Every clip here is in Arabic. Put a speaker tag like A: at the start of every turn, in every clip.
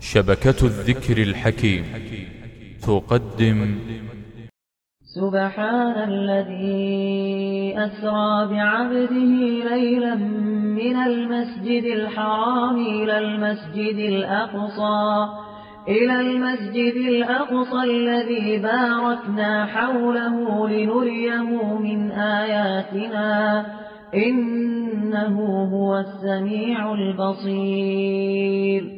A: شبكة الذكر الحكيم. تقدم.
B: سبحان الذي أسرى بعبده ليلا من المسجد الحرام إلى المسجد الأقصى إلى المسجد الأقصى الذي باركنا حوله لنريه من آياتنا. إنه هو السميع البصير.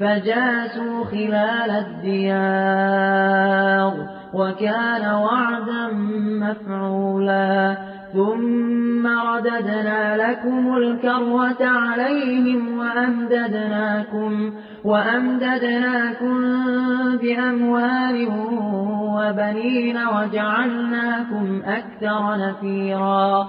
B: فجاسوا خلال الديار وكان وعدا مفعولا. ثم رددنا لكم الكروة عليهم وأمددناكم, وأمددناكم بأموال وبنين وجعلناكم أكثر نفيرا.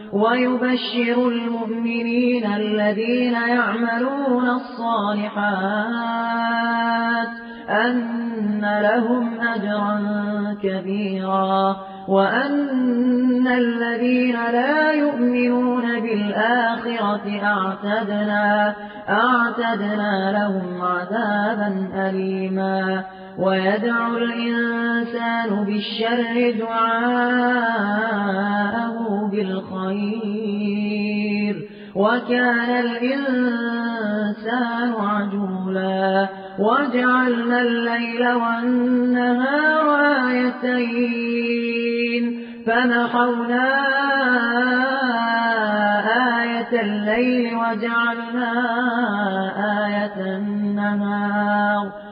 B: ويبشر المؤمنين الذين يعملون الصالحات أن لهم أجرا كبيرا وأن الذين لا يؤمنون بالآخرة أعتدنا, أعتدنا لهم عذابا أليما ويدعو الإنسان بالشر دعاءه بالخير. وكان الإنسان عجولا. وجعلنا الليل والنهار آيتين. فنحونا آية الليل وجعلنا آية النهار.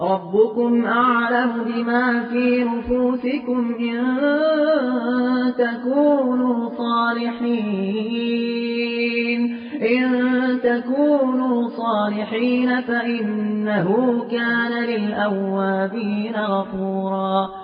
B: ربكم أعلم بما في نفوسكم إن تكونوا صالحين إن تكونوا صالحين فإنه كان للأوابين غفورا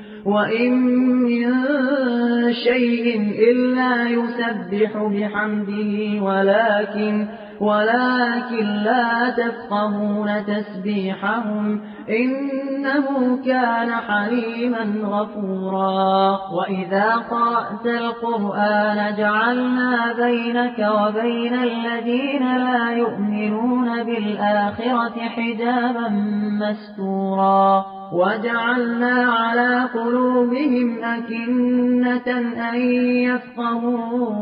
B: وإن من شيء إلا يسبح بحمده ولكن ولكن لا تفقهون تسبيحهم إنه كان حليما غفورا. وإذا قرأت القرآن جعلنا بينك وبين الذين لا يؤمنون بالآخرة حجابا مستورا. وجعلنا على قلوبهم أكنة أن يفقهوه.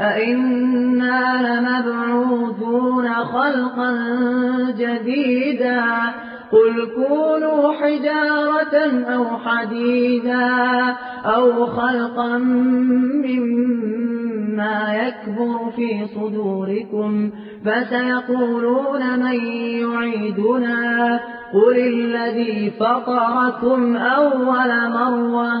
B: أئنا لمبعوثون خلقا جديدا قل كونوا حجارة أو حديدا أو خلقا مما يكبر في صدوركم فسيقولون من يعيدنا قل الذي فطركم أول مرة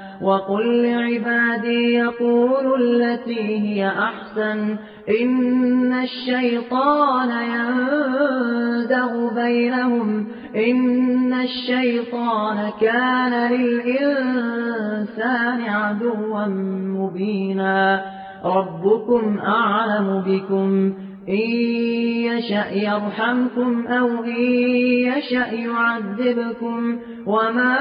B: وقل لعبادي يقولوا التي هي أحسن إن الشيطان ينزغ بينهم إن الشيطان كان للإنسان عدوا مبينا ربكم أعلم بكم إن يشأ يرحمكم أو إن يشأ يعذبكم وما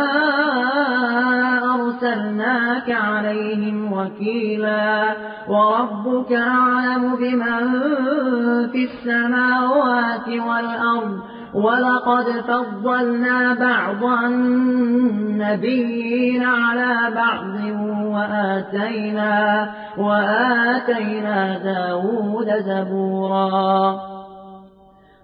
B: أرسلناك عليهم وكيلا وربك أعلم بمن في السماوات والأرض ولقد فضلنا بعض النبيين على بعض وآتينا, وآتينا داود زبورا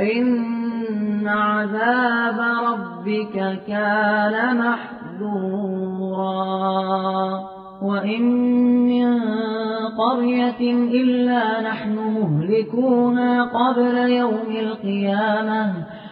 B: إن عذاب ربك كان محذورا وإن من قرية إلا نحن مهلكوها قبل يوم القيامة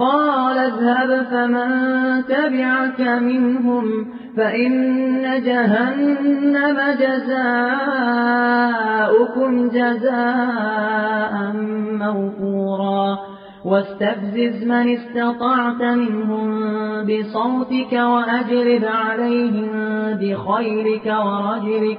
B: قال اذهب فمن تبعك منهم فإن جهنم جزاؤكم جزاء موفورا. واستفزز من استطعت منهم بصوتك وأجلب عليهم بخيرك ورجلك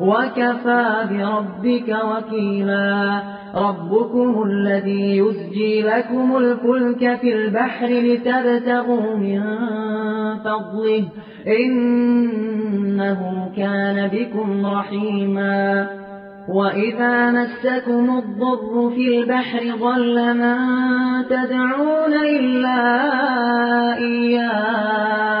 B: وكفى بربك وكيلا. ربكم الذي يسجي لكم الفلك في البحر لتبتغوا من فضله. إنه كان بكم رحيما. وإذا مسكم الضر في البحر ضل من تدعون إلا إياه.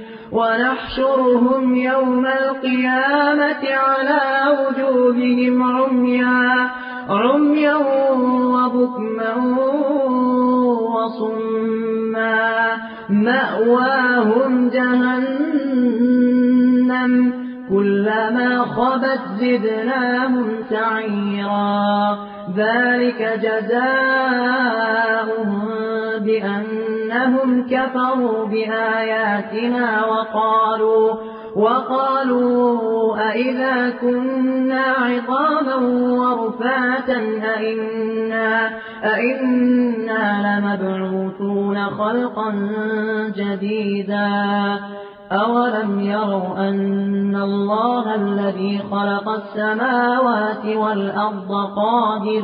B: ونحشرهم يوم القيامة على وجوههم عميا عميا وبكما وصما. مأواهم جهنم كلما خبت زدناهم سعيرا ذلك جزاؤهم بأنهم كفروا بآياتنا وقالوا وقالوا أئذا كنا عظاما ورفاتا أئنا, أئنا لمبعوثون خلقا جديدا أولم يروا أن الله الذي خلق السماوات والأرض قادر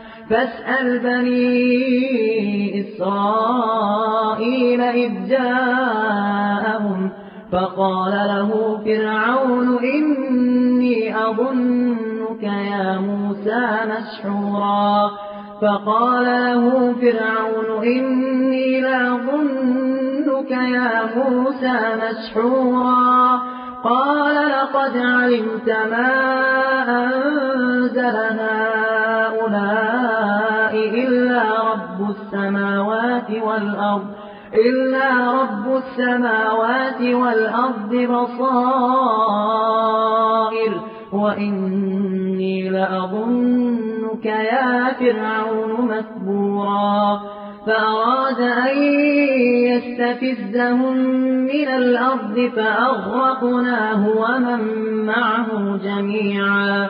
B: فاسأل بني إسرائيل إذ جاءهم فقال له فرعون إني أظنك يا موسى مسحورا. فقال له فرعون إني لأظنك يا موسى مسحورا. قال لقد علمت ما أنزل والأرض إلا رب السماوات والأرض بصائر. وإني لأظنك يا فرعون مثبورا. فأراد أن يستفزهم من الأرض فأغرقناه ومن معه جميعا.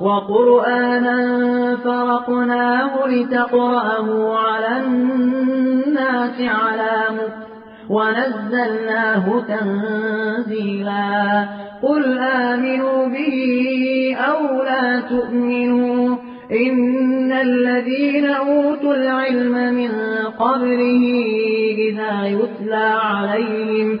B: وقرآنا فرقناه لتقرأه على الناس على ونزلناه تنزيلا. قل آمنوا به أو لا تؤمنوا إن الذين أوتوا العلم من قبله إذا يتلى عليهم